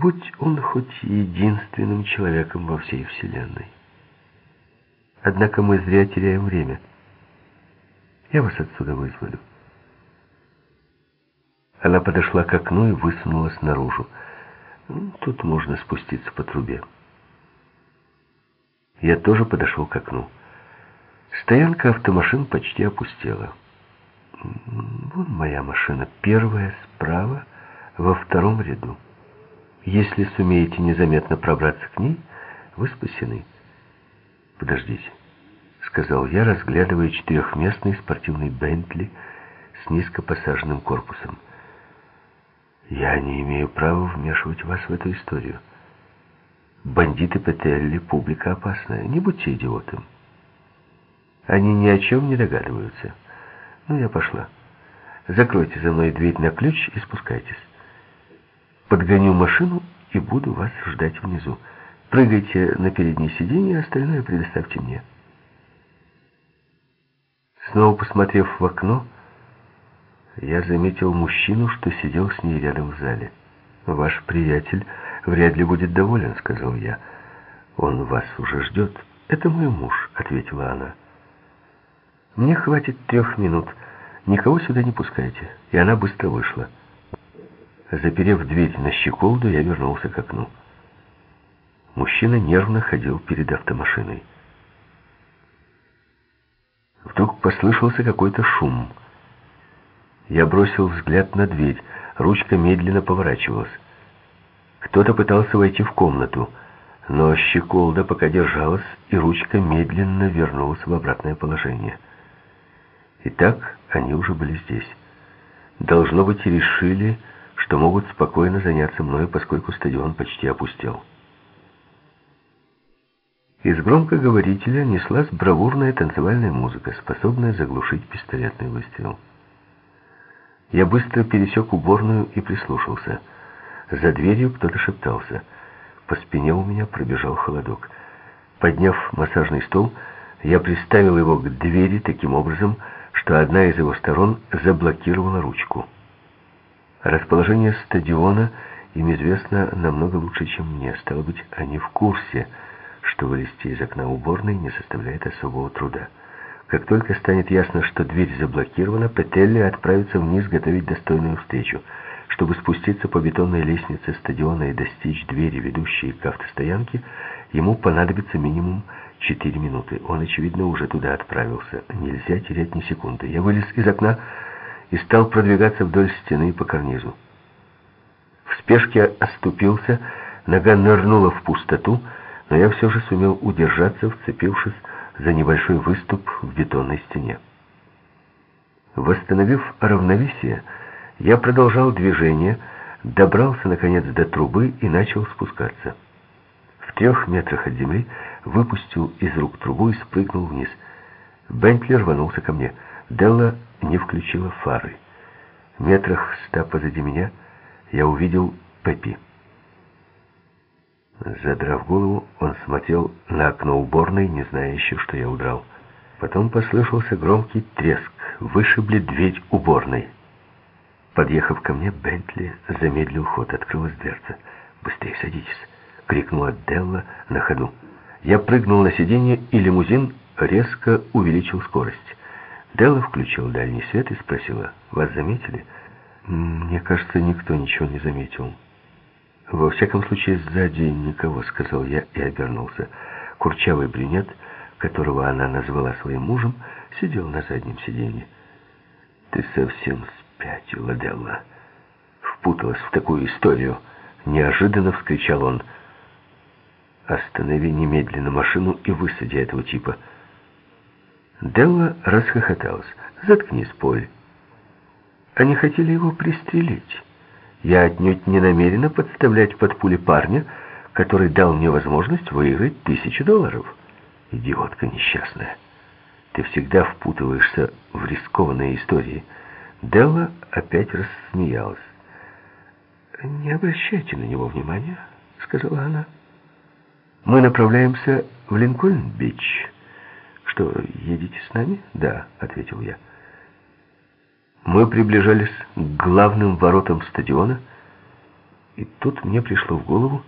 Будь он хоть единственным человеком во всей Вселенной. Однако мы зря теряем время. Я вас отсюда вызволю. Она подошла к окну и высунулась наружу. Тут можно спуститься по трубе. Я тоже подошел к окну. Стоянка автомашин почти опустела. Вон моя машина, первая справа, во втором ряду. Если сумеете незаметно пробраться к ней, вы спасены. Подождите, сказал я, разглядывая четырехместный спортивный Бентли с низко корпусом. Я не имею права вмешивать вас в эту историю. Бандиты Петелли — публика опасная. Не будьте идиотом. Они ни о чем не догадываются. Ну, я пошла. Закройте за мной дверь на ключ и спускайтесь. Подгоню машину и буду вас ждать внизу. Прыгайте на переднее сиденье, остальное предоставьте мне. Снова посмотрев в окно, я заметил мужчину, что сидел с ней рядом в зале. «Ваш приятель вряд ли будет доволен», — сказал я. «Он вас уже ждет». «Это мой муж», — ответила она. «Мне хватит трех минут. Никого сюда не пускайте». И она быстро вышла. Заперев дверь на щеколду, я вернулся к окну. Мужчина нервно ходил перед автомашиной. Вдруг послышался какой-то шум — я бросил взгляд на дверь. Ручка медленно поворачивалась. Кто-то пытался войти в комнату, но щеколда пока держалась, и ручка медленно вернулась в обратное положение. Итак, они уже были здесь. Должно быть, решили, что могут спокойно заняться мной, поскольку стадион почти опустел. Из громкоговорителя неслась бравурная танцевальная музыка, способная заглушить пистолетный выстрел. Я быстро пересек уборную и прислушался. За дверью кто-то шептался. По спине у меня пробежал холодок. Подняв массажный стол, я приставил его к двери таким образом, что одна из его сторон заблокировала ручку. Расположение стадиона им известно намного лучше, чем мне. Стало быть, они в курсе, что вылезти из окна уборной не составляет особого труда. Как только станет ясно, что дверь заблокирована, Петелли отправится вниз готовить достойную встречу. Чтобы спуститься по бетонной лестнице стадиона и достичь двери, ведущей к автостоянке, ему понадобится минимум 4 минуты. Он, очевидно, уже туда отправился. Нельзя терять ни секунды. Я вылез из окна и стал продвигаться вдоль стены по карнизу. В спешке оступился, нога нырнула в пустоту, но я все же сумел удержаться, вцепившись за небольшой выступ в бетонной стене. Восстановив равновесие, я продолжал движение, добрался, наконец, до трубы и начал спускаться. В трех метрах от земли выпустил из рук трубу и спрыгнул вниз. Бентли рванулся ко мне. Делла не включила фары. Метрах ста позади меня я увидел Пеппи. Задрав голову, он смотрел на окно уборной, не зная еще, что я удрал. Потом послышался громкий треск. Вышибли дверь уборной. Подъехав ко мне, Бентли замедлил ход, открылась дверца. «Быстрее садитесь!» — крикнула Делла на ходу. Я прыгнул на сиденье, и лимузин резко увеличил скорость. Делла включил дальний свет и спросила, «Вас заметили?» «Мне кажется, никто ничего не заметил». «Во всяком случае, сзади никого», — сказал я и обернулся. Курчавый брюнет, которого она назвала своим мужем, сидел на заднем сиденье. «Ты совсем спятила, Делла. Впуталась в такую историю!» Неожиданно вскричал он. «Останови немедленно машину и высади этого типа». Делла расхохоталась. «Заткнись, Поль. Они хотели его пристрелить». Я отнюдь не намерена подставлять под пули парня, который дал мне возможность выиграть тысячу долларов. Идиотка несчастная. Ты всегда впутываешься в рискованные истории. Делла опять рассмеялась. «Не обращайте на него внимания», — сказала она. «Мы направляемся в Линкольн-Бич. Что, едете с нами?» «Да», — ответил я. Мы приближались к главным воротам стадиона, И тут мне пришло в голову,